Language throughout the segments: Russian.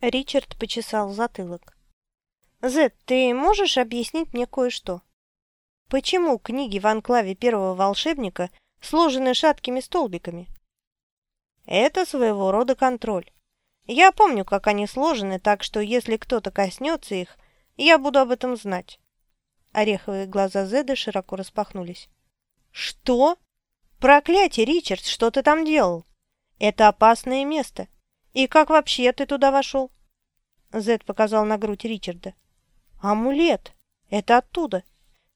Ричард почесал затылок. «Зет, ты можешь объяснить мне кое-что? Почему книги в анклаве первого волшебника сложены шаткими столбиками?» «Это своего рода контроль. Я помню, как они сложены, так что если кто-то коснется их, я буду об этом знать». Ореховые глаза Зеда широко распахнулись. «Что? Проклятие, Ричард, что ты там делал? Это опасное место. И как вообще ты туда вошел?» Зед показал на грудь Ричарда. «Амулет! Это оттуда!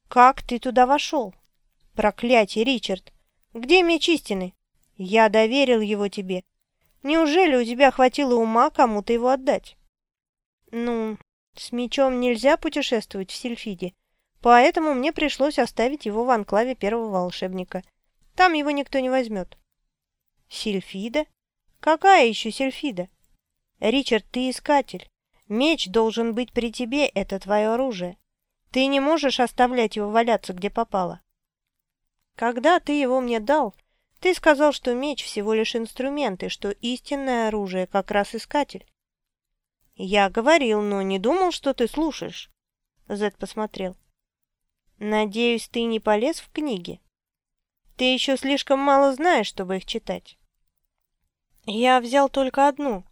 Как ты туда вошел? Проклятие, Ричард! Где меч истины? Я доверил его тебе. Неужели у тебя хватило ума кому-то его отдать?» «Ну, с мечом нельзя путешествовать в Сильфиде, поэтому мне пришлось оставить его в анклаве первого волшебника. Там его никто не возьмет». «Сильфида? Какая еще Сильфида?» «Ричард, ты искатель. Меч должен быть при тебе, это твое оружие. Ты не можешь оставлять его валяться, где попало. Когда ты его мне дал, ты сказал, что меч всего лишь инструмент, и что истинное оружие как раз искатель. Я говорил, но не думал, что ты слушаешь. Зед посмотрел. Надеюсь, ты не полез в книги. Ты еще слишком мало знаешь, чтобы их читать. Я взял только одну,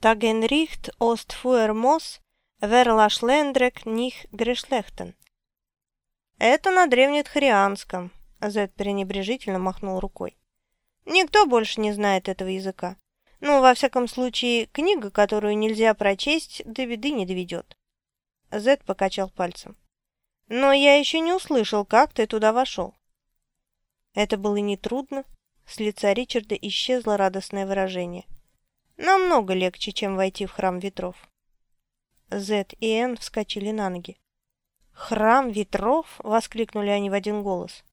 Тагенрихт ост фуэрмос верлашлендрек них грешлехтен. Это на древнетхарианском, Зед пренебрежительно махнул рукой. Никто больше не знает этого языка. Ну, во всяком случае, книга, которую нельзя прочесть, до беды не доведет. Зед покачал пальцем. Но я еще не услышал, как ты туда вошел. Это было нетрудно. С лица Ричарда исчезло радостное выражение. Намного легче, чем войти в храм ветров. Зет и Энн вскочили на ноги. «Храм ветров?» — воскликнули они в один голос.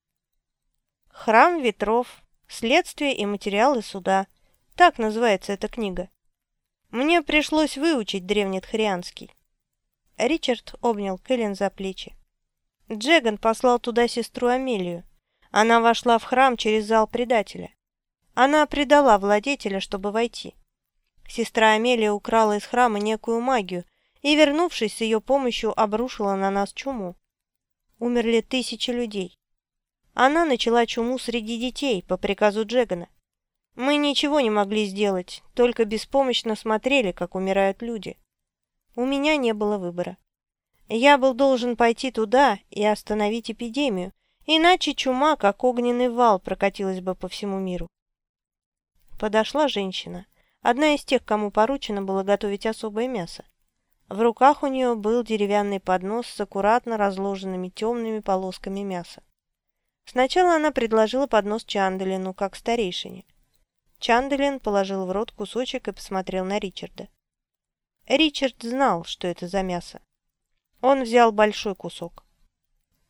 «Храм ветров. Следствие и материалы суда. Так называется эта книга. Мне пришлось выучить древнетхарианский». Ричард обнял Кэлен за плечи. Джеган послал туда сестру Амелию. Она вошла в храм через зал предателя. Она предала владетеля, чтобы войти. Сестра Амелия украла из храма некую магию и, вернувшись с ее помощью, обрушила на нас чуму. Умерли тысячи людей. Она начала чуму среди детей по приказу Джегана. Мы ничего не могли сделать, только беспомощно смотрели, как умирают люди. У меня не было выбора. Я был должен пойти туда и остановить эпидемию, иначе чума, как огненный вал, прокатилась бы по всему миру. Подошла женщина. Одна из тех, кому поручено было готовить особое мясо. В руках у нее был деревянный поднос с аккуратно разложенными темными полосками мяса. Сначала она предложила поднос Чанделину, как старейшине. Чанделин положил в рот кусочек и посмотрел на Ричарда. Ричард знал, что это за мясо. Он взял большой кусок.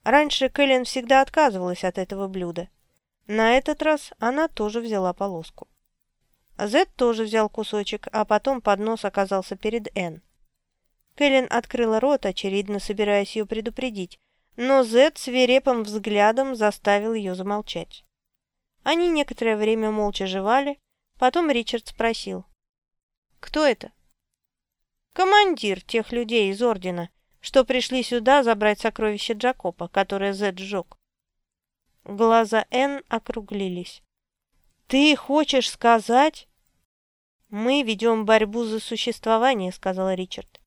Раньше Кэлен всегда отказывалась от этого блюда. На этот раз она тоже взяла полоску. Зед тоже взял кусочек, а потом поднос оказался перед Энн. Кэлен открыла рот, очевидно, собираясь ее предупредить, но Зед свирепым взглядом заставил ее замолчать. Они некоторое время молча жевали, потом Ричард спросил. «Кто это?» «Командир тех людей из Ордена, что пришли сюда забрать сокровища Джакопа, которое Зед сжег». Глаза Энн округлились. «Ты хочешь сказать...» «Мы ведем борьбу за существование», — сказал Ричард.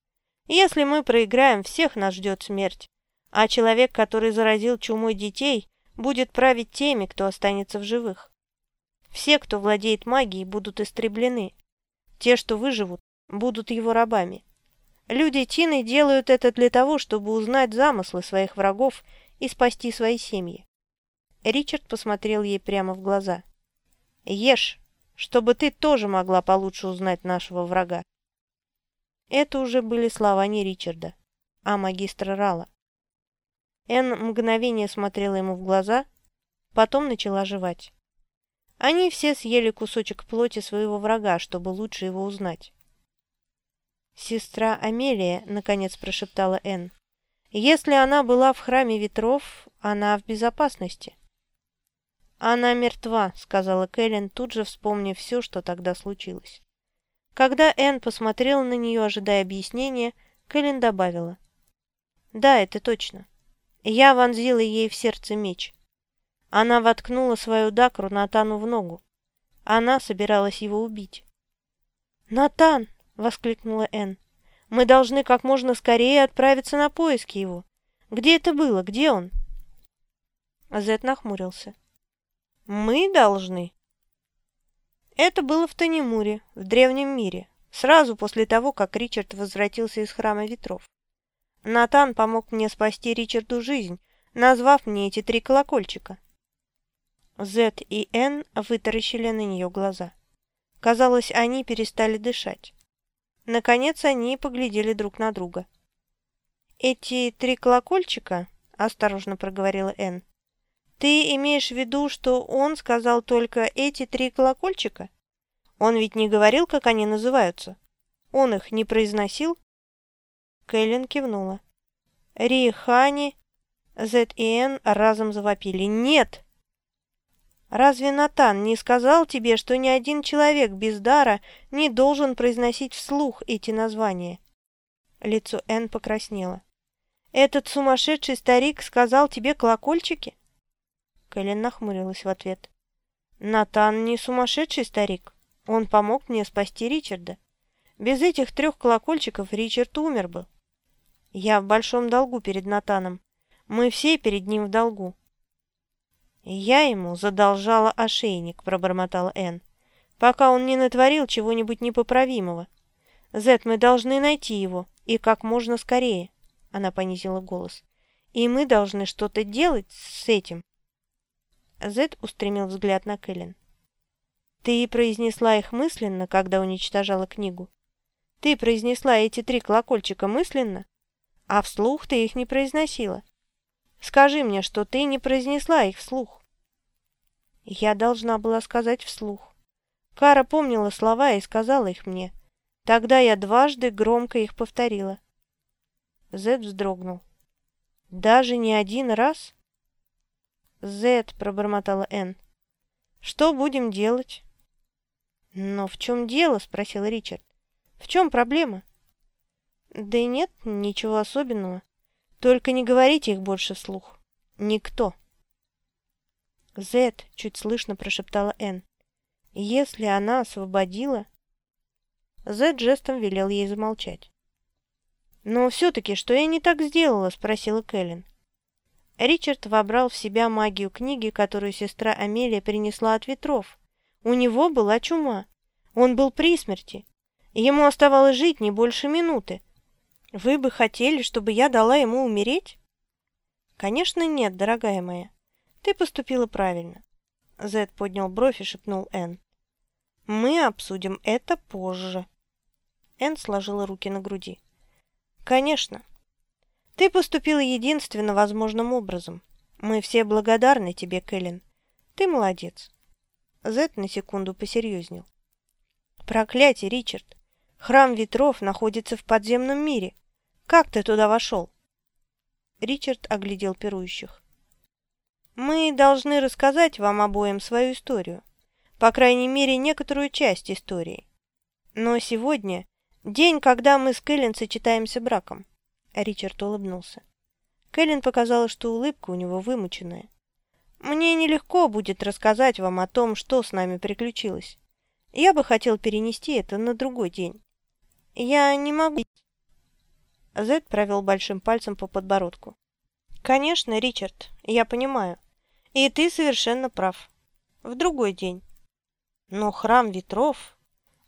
«Если мы проиграем, всех нас ждет смерть, а человек, который заразил чумой детей, будет править теми, кто останется в живых. Все, кто владеет магией, будут истреблены. Те, что выживут, будут его рабами. Люди Тины делают это для того, чтобы узнать замыслы своих врагов и спасти свои семьи». Ричард посмотрел ей прямо в глаза. «Ешь!» чтобы ты тоже могла получше узнать нашего врага. Это уже были слова не Ричарда, а магистра Рала. Энн мгновение смотрела ему в глаза, потом начала жевать. Они все съели кусочек плоти своего врага, чтобы лучше его узнать. «Сестра Амелия», — наконец прошептала Энн, — «если она была в храме ветров, она в безопасности». «Она мертва», — сказала Кэлен, тут же вспомнив все, что тогда случилось. Когда Энн посмотрела на нее, ожидая объяснения, Кэлен добавила. «Да, это точно. Я вонзила ей в сердце меч. Она воткнула свою дакру Натану в ногу. Она собиралась его убить». «Натан!» — воскликнула Энн. «Мы должны как можно скорее отправиться на поиски его. Где это было? Где он?» Зет нахмурился. «Мы должны?» Это было в Танимуре, в Древнем мире, сразу после того, как Ричард возвратился из Храма Ветров. Натан помог мне спасти Ричарду жизнь, назвав мне эти три колокольчика. Зет и Н вытаращили на нее глаза. Казалось, они перестали дышать. Наконец они поглядели друг на друга. «Эти три колокольчика?» – осторожно проговорила Энн. Ты имеешь в виду, что он сказал только эти три колокольчика? Он ведь не говорил, как они называются. Он их не произносил? Кэлен кивнула. Ри, Хани, Зет и Н разом завопили. Нет! Разве Натан не сказал тебе, что ни один человек без дара не должен произносить вслух эти названия? Лицо Н покраснело. Этот сумасшедший старик сказал тебе колокольчики? Кэлен нахмурилась в ответ. «Натан не сумасшедший старик. Он помог мне спасти Ричарда. Без этих трех колокольчиков Ричард умер бы. Я в большом долгу перед Натаном. Мы все перед ним в долгу». «Я ему задолжала ошейник», — пробормотала Энн, «пока он не натворил чего-нибудь непоправимого. Зет, мы должны найти его, и как можно скорее», — она понизила голос. «И мы должны что-то делать с этим». Зед устремил взгляд на Кэлен. «Ты произнесла их мысленно, когда уничтожала книгу? Ты произнесла эти три колокольчика мысленно? А вслух ты их не произносила? Скажи мне, что ты не произнесла их вслух». Я должна была сказать вслух. Кара помнила слова и сказала их мне. Тогда я дважды громко их повторила. Зед вздрогнул. «Даже не один раз?» «Зет», — пробормотала Энн. «Что будем делать?» «Но в чем дело?» — спросил Ричард. «В чем проблема?» «Да нет, ничего особенного. Только не говорите их больше вслух. Никто». «Зет», — чуть слышно прошептала Энн. «Если она освободила...» Зет жестом велел ей замолчать. «Но все-таки, что я не так сделала?» — спросила Кэлен. Ричард вобрал в себя магию книги, которую сестра Амелия принесла от ветров. У него была чума. Он был при смерти. Ему оставалось жить не больше минуты. Вы бы хотели, чтобы я дала ему умереть? Конечно, нет, дорогая моя. Ты поступила правильно. Зед поднял бровь и шепнул Энн. Мы обсудим это позже. Энн сложила руки на груди. Конечно, ты поступила единственно возможным образом. Мы все благодарны тебе, Кэлен. Ты молодец. Зет на секунду посерьезнел. Проклятие, Ричард. Храм ветров находится в подземном мире. Как ты туда вошел? Ричард оглядел пирующих. Мы должны рассказать вам обоим свою историю. По крайней мере, некоторую часть истории. Но сегодня день, когда мы с Кэлен сочетаемся браком. Ричард улыбнулся. Кэлен показала, что улыбка у него вымученная. «Мне нелегко будет рассказать вам о том, что с нами приключилось. Я бы хотел перенести это на другой день. Я не могу...» Зед провел большим пальцем по подбородку. «Конечно, Ричард, я понимаю. И ты совершенно прав. В другой день. Но храм ветров...»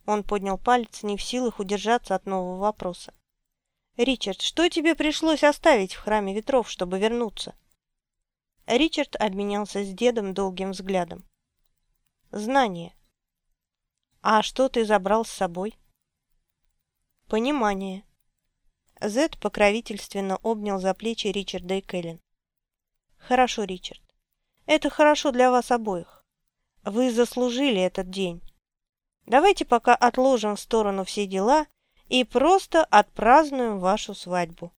Он поднял палец, не в силах удержаться от нового вопроса. «Ричард, что тебе пришлось оставить в храме ветров, чтобы вернуться?» Ричард обменялся с дедом долгим взглядом. «Знание». «А что ты забрал с собой?» «Понимание». Зед покровительственно обнял за плечи Ричарда и Кэлен. «Хорошо, Ричард. Это хорошо для вас обоих. Вы заслужили этот день. Давайте пока отложим в сторону все дела и просто отпразднуем вашу свадьбу.